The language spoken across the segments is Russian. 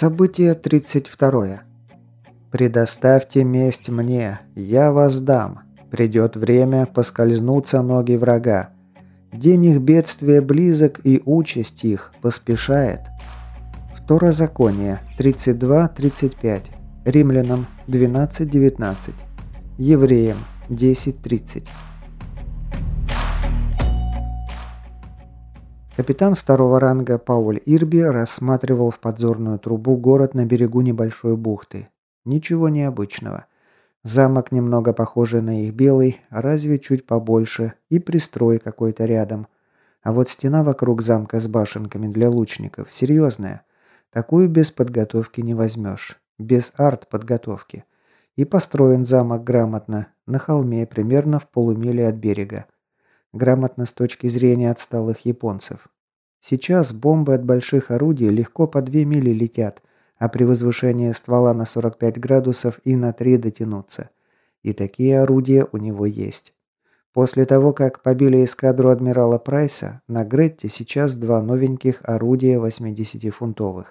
Событие 32. «Предоставьте месть мне, я вас дам. Придет время поскользнуться ноги врага. День их бедствия близок, и участь их поспешает». Второзаконие 32.35. Римлянам 12.19. Евреям 10.30. Капитан второго ранга Пауль Ирби рассматривал в подзорную трубу город на берегу небольшой бухты. Ничего необычного. Замок немного похожий на их белый, разве чуть побольше, и пристрой какой-то рядом. А вот стена вокруг замка с башенками для лучников серьезная. Такую без подготовки не возьмешь. Без арт-подготовки. И построен замок грамотно, на холме примерно в полумиле от берега. Грамотно с точки зрения отсталых японцев. Сейчас бомбы от больших орудий легко по 2 мили летят, а при возвышении ствола на 45 градусов и на 3 дотянуться. И такие орудия у него есть. После того, как побили эскадру адмирала Прайса, на Гретте сейчас два новеньких орудия 80-фунтовых.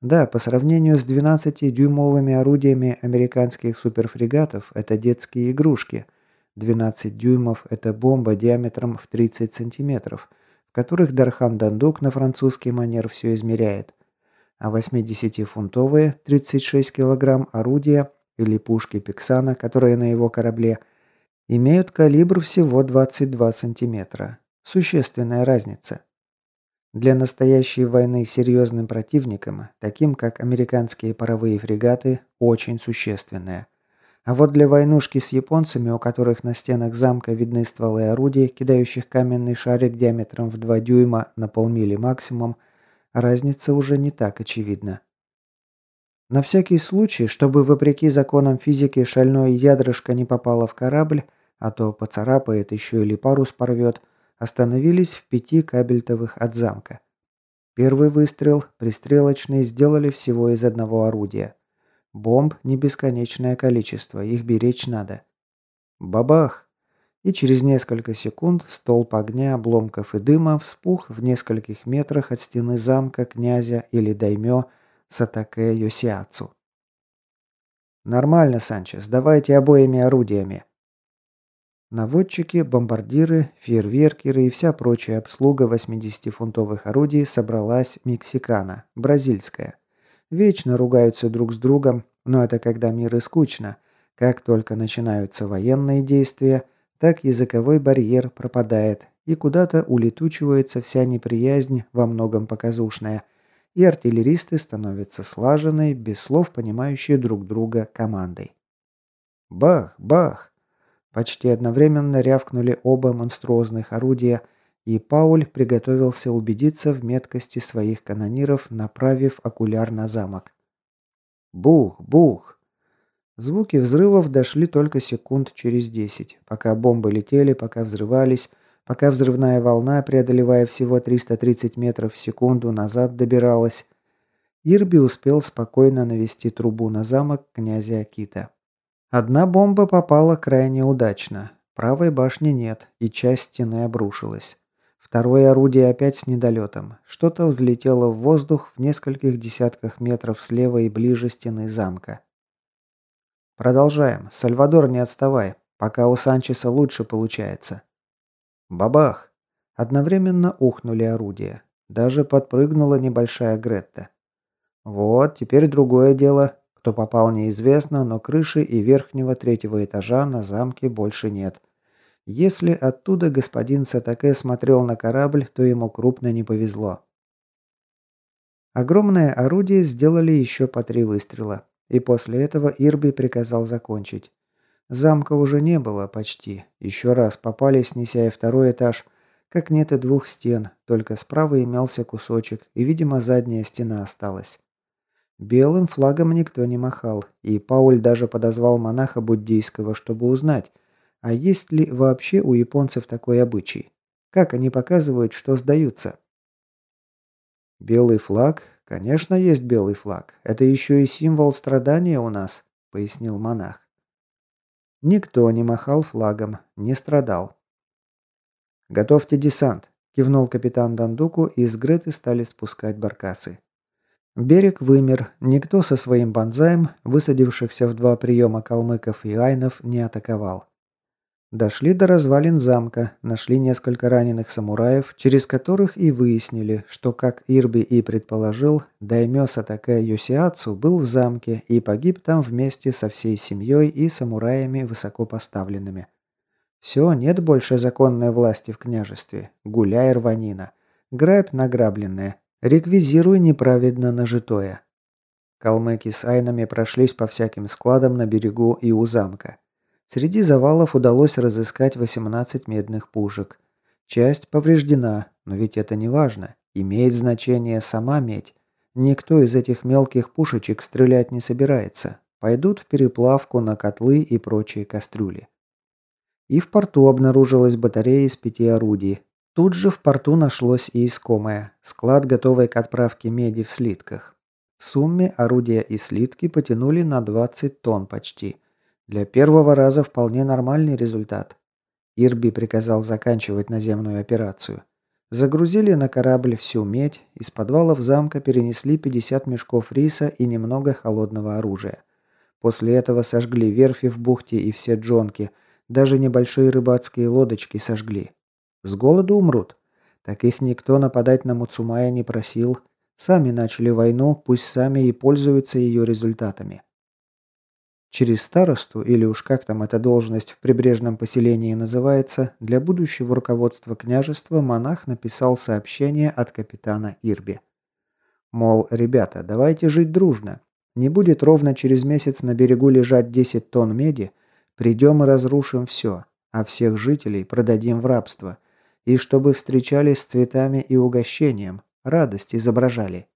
Да, по сравнению с 12-дюймовыми орудиями американских суперфрегатов, это детские игрушки – 12 дюймов – это бомба диаметром в 30 сантиметров, в которых Дархан Дандук на французский манер все измеряет. А 80-фунтовые 36 килограмм орудия или пушки Пиксана, которые на его корабле, имеют калибр всего 22 сантиметра. Существенная разница. Для настоящей войны серьезным противником, таким как американские паровые фрегаты, очень существенная – а вот для войнушки с японцами, у которых на стенах замка видны стволы орудий, кидающих каменный шарик диаметром в 2 дюйма на полмили максимум, разница уже не так очевидна. На всякий случай, чтобы вопреки законам физики шальное ядрышко не попало в корабль, а то поцарапает еще или парус порвет, остановились в пяти кабельтовых от замка. Первый выстрел, пристрелочный, сделали всего из одного орудия. Бомб не бесконечное количество, их беречь надо. Бабах! И через несколько секунд столб огня, обломков и дыма вспух в нескольких метрах от стены замка князя или даймё Сатаке Йосиацу. «Нормально, Санчес, давайте обоими орудиями». Наводчики, бомбардиры, фейерверкеры и вся прочая обслуга 80-фунтовых орудий собралась мексикана, бразильская. Вечно ругаются друг с другом, но это когда мир и скучно. Как только начинаются военные действия, так языковой барьер пропадает, и куда-то улетучивается вся неприязнь, во многом показушная, и артиллеристы становятся слаженной, без слов понимающие друг друга командой. Бах, бах! Почти одновременно рявкнули оба монструозных орудия – и Пауль приготовился убедиться в меткости своих канониров, направив окуляр на замок. Бух, бух. Звуки взрывов дошли только секунд через десять, пока бомбы летели, пока взрывались, пока взрывная волна, преодолевая всего 330 метров в секунду, назад добиралась. Ирби успел спокойно навести трубу на замок князя Акита. Одна бомба попала крайне удачно. Правой башни нет, и часть стены обрушилась. Второе орудие опять с недолетом. Что-то взлетело в воздух в нескольких десятках метров слева и ближе стены замка. Продолжаем. Сальвадор, не отставай. Пока у Санчеса лучше получается. Бабах! Одновременно ухнули орудия. Даже подпрыгнула небольшая Гретта. Вот, теперь другое дело. Кто попал неизвестно, но крыши и верхнего третьего этажа на замке больше нет. Если оттуда господин Сатаке смотрел на корабль, то ему крупно не повезло. Огромное орудие сделали еще по три выстрела, и после этого Ирби приказал закончить. Замка уже не было почти. Еще раз попали, снеся и второй этаж, как нет и двух стен, только справа имелся кусочек, и, видимо, задняя стена осталась. Белым флагом никто не махал, и Пауль даже подозвал монаха буддийского, чтобы узнать, а есть ли вообще у японцев такой обычай? Как они показывают, что сдаются? Белый флаг? Конечно, есть белый флаг. Это еще и символ страдания у нас, пояснил монах. Никто не махал флагом, не страдал. «Готовьте десант», – кивнул капитан Дандуку, и с Греты стали спускать баркасы. Берег вымер, никто со своим банзаем, высадившихся в два приема калмыков и айнов, не атаковал. Дошли до развалин замка, нашли несколько раненых самураев, через которых и выяснили, что, как Ирби и предположил, Даймё Сатакэ Юсиацу был в замке и погиб там вместе со всей семьей и самураями высокопоставленными. Все, нет больше законной власти в княжестве. Гуляй рванина. Грабь награбленное. Реквизируй неправедно нажитое. Калмыки с айнами прошлись по всяким складам на берегу и у замка. Среди завалов удалось разыскать 18 медных пушек. Часть повреждена, но ведь это не важно. Имеет значение сама медь. Никто из этих мелких пушечек стрелять не собирается. Пойдут в переплавку на котлы и прочие кастрюли. И в порту обнаружилась батарея из пяти орудий. Тут же в порту нашлось и искомое – склад, готовый к отправке меди в слитках. В сумме орудия и слитки потянули на 20 тонн почти – для первого раза вполне нормальный результат. Ирби приказал заканчивать наземную операцию. Загрузили на корабль всю медь, из подвалов замка перенесли 50 мешков риса и немного холодного оружия. После этого сожгли верфи в бухте и все джонки, даже небольшие рыбацкие лодочки сожгли. С голоду умрут. Так их никто нападать на Муцумая не просил. Сами начали войну, пусть сами и пользуются ее результатами. Через старосту, или уж как там эта должность в прибрежном поселении называется, для будущего руководства княжества монах написал сообщение от капитана Ирби. Мол, ребята, давайте жить дружно. Не будет ровно через месяц на берегу лежать 10 тонн меди, придем и разрушим все, а всех жителей продадим в рабство. И чтобы встречались с цветами и угощением, радость изображали.